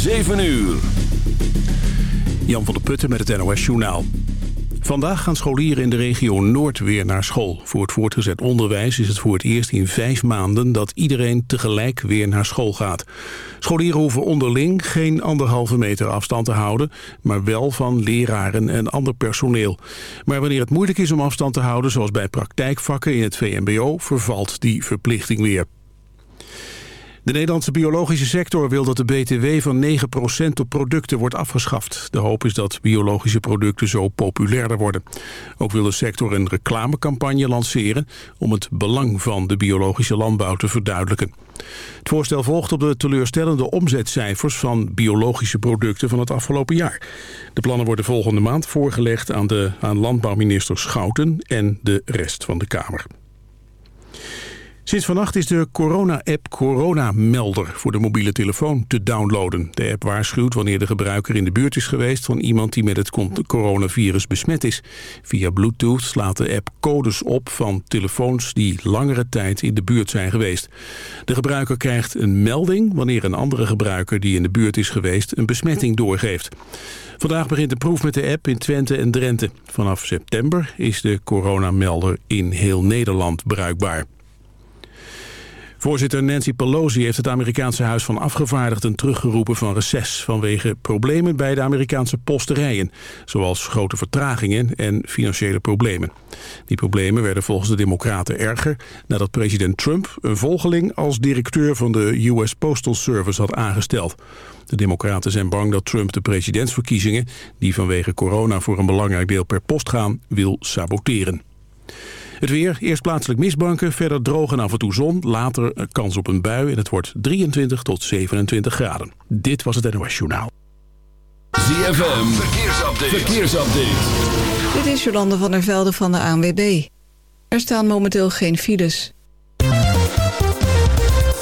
7 uur. Jan van der Putten met het NOS Journaal. Vandaag gaan scholieren in de regio Noord weer naar school. Voor het voortgezet onderwijs is het voor het eerst in vijf maanden... dat iedereen tegelijk weer naar school gaat. Scholieren hoeven onderling geen anderhalve meter afstand te houden... maar wel van leraren en ander personeel. Maar wanneer het moeilijk is om afstand te houden... zoals bij praktijkvakken in het VMBO, vervalt die verplichting weer. De Nederlandse biologische sector wil dat de BTW van 9% op producten wordt afgeschaft. De hoop is dat biologische producten zo populairder worden. Ook wil de sector een reclamecampagne lanceren om het belang van de biologische landbouw te verduidelijken. Het voorstel volgt op de teleurstellende omzetcijfers van biologische producten van het afgelopen jaar. De plannen worden volgende maand voorgelegd aan, de, aan landbouwminister Schouten en de rest van de Kamer. Sinds vannacht is de corona-app Corona Melder voor de mobiele telefoon te downloaden. De app waarschuwt wanneer de gebruiker in de buurt is geweest van iemand die met het coronavirus besmet is. Via Bluetooth slaat de app codes op van telefoons die langere tijd in de buurt zijn geweest. De gebruiker krijgt een melding wanneer een andere gebruiker die in de buurt is geweest een besmetting doorgeeft. Vandaag begint de proef met de app in Twente en Drenthe. Vanaf september is de coronamelder in heel Nederland bruikbaar. Voorzitter Nancy Pelosi heeft het Amerikaanse Huis van Afgevaardigden teruggeroepen van reces vanwege problemen bij de Amerikaanse posterijen, zoals grote vertragingen en financiële problemen. Die problemen werden volgens de democraten erger nadat president Trump een volgeling als directeur van de US Postal Service had aangesteld. De democraten zijn bang dat Trump de presidentsverkiezingen, die vanwege corona voor een belangrijk deel per post gaan, wil saboteren. Het weer, eerst plaatselijk misbanken, verder droog en af en toe zon. Later kans op een bui en het wordt 23 tot 27 graden. Dit was het NOS Journaal. ZFM, verkeersupdate. verkeersupdate. Dit is Jolande van der Velde van de ANWB. Er staan momenteel geen files.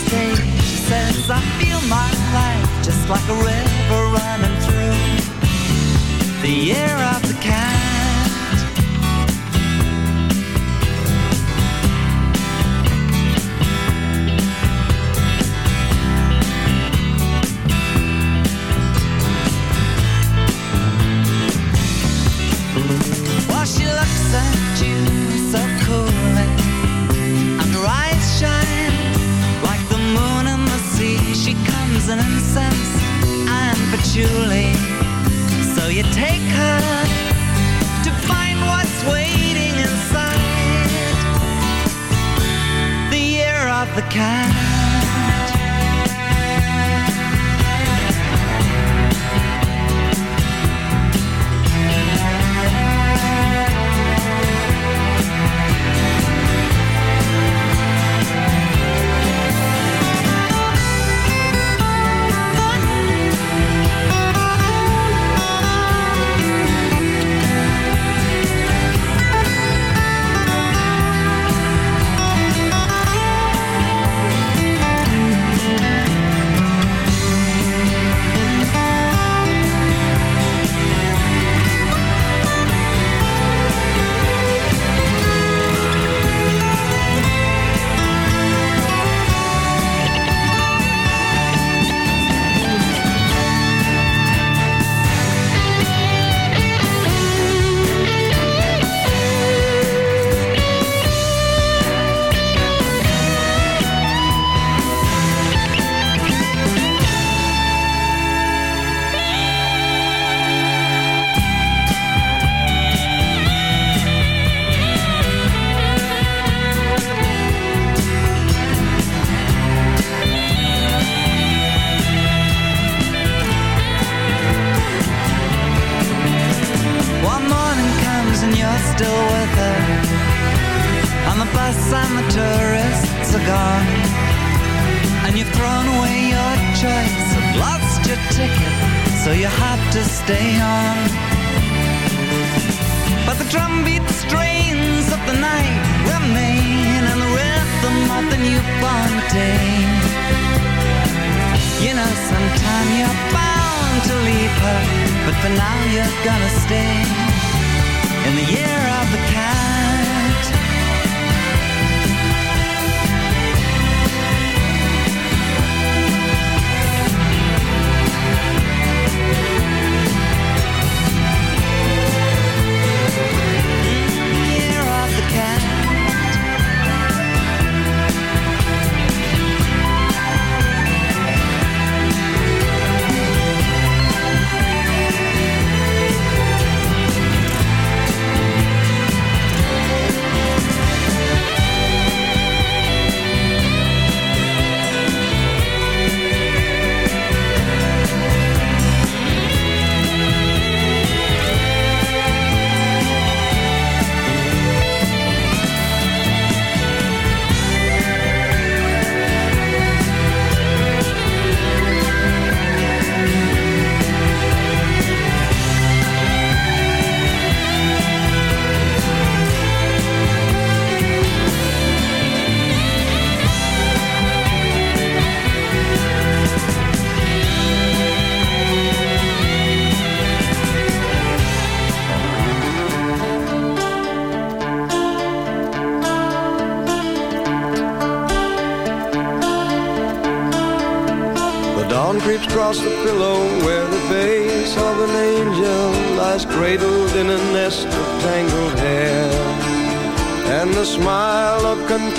these days. She says, I feel my life just like a river running through the air I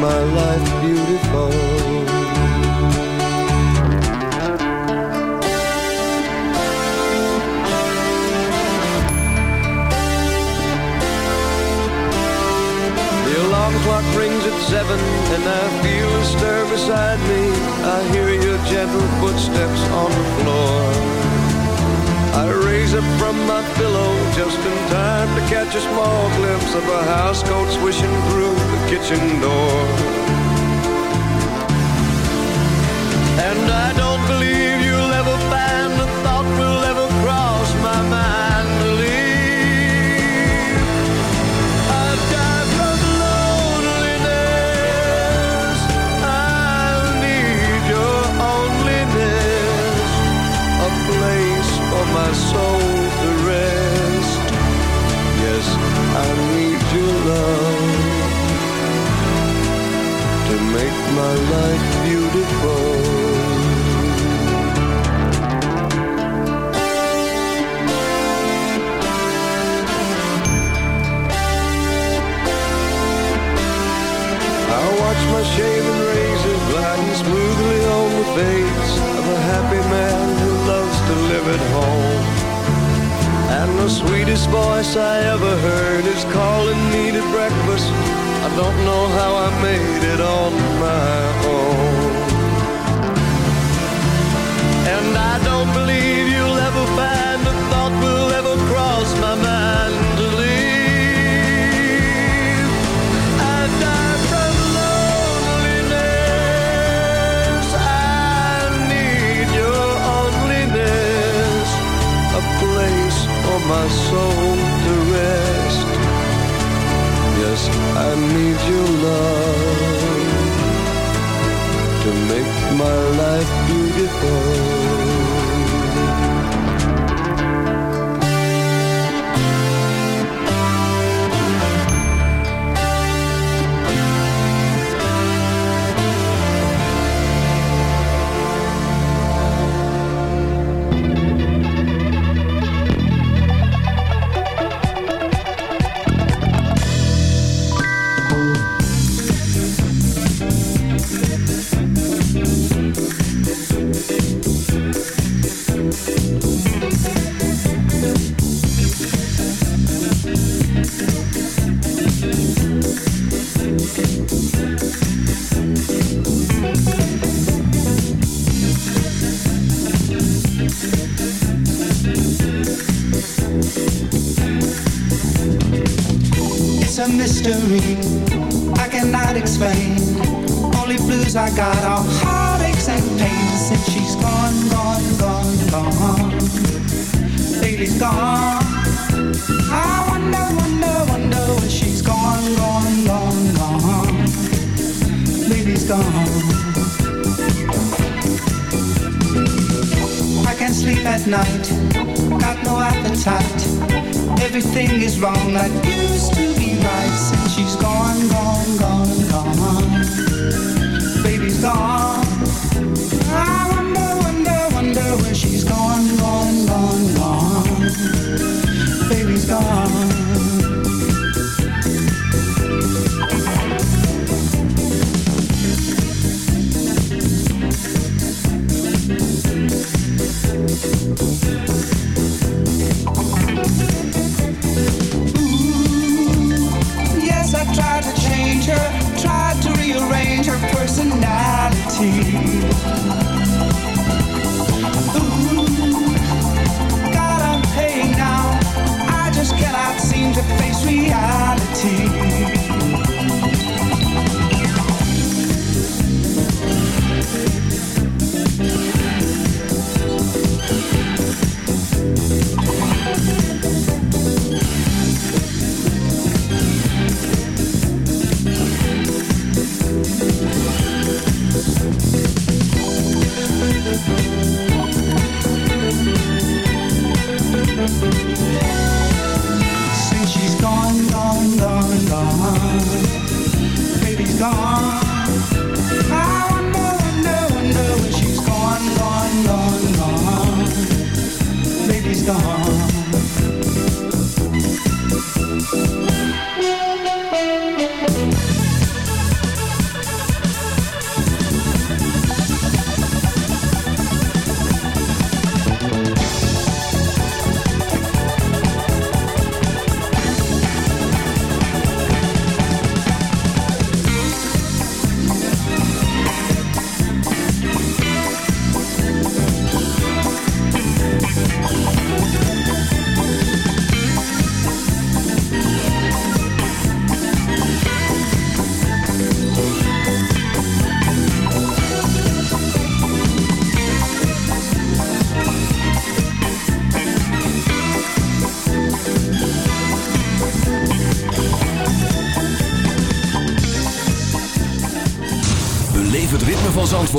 my life beautiful. The alarm clock rings at seven, and I feel a stir beside me. I hear your gentle footsteps on the floor. I raise up from my pillow just in time to catch a small glimpse of a housecoat swishing through kitchen door. And I don't believe you'll ever find a thought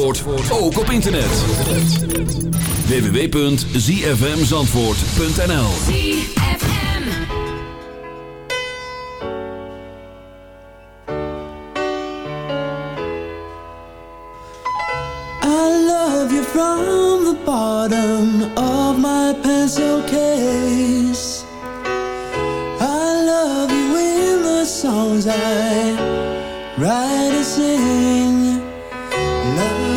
Zandvoort ook op internet. www.zfmzandvoort.nl I love you from the bottom of my pencil case. I love you in the songs I write and sing. love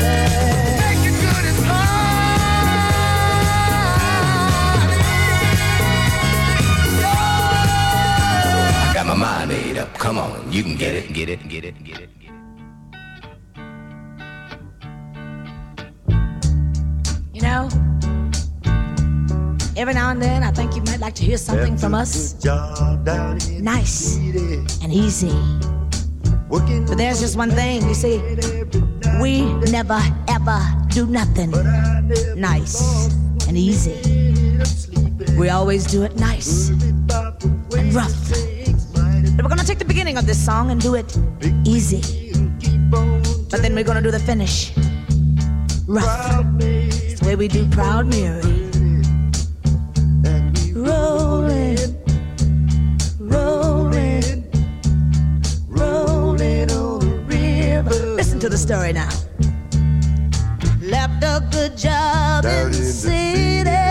You can get it, get it, get it, get it. You know, every now and then I think you might like to hear something That's from us nice and easy. But there's just one thing, you see, we never ever do nothing nice and easy. We always do it nice and rough beginning of this song and do it easy. But then we're gonna do the finish rough. It's the way we do Proud Mary. Rolling, rolling, rolling on the river. Listen to the story now. Left a good job in the city.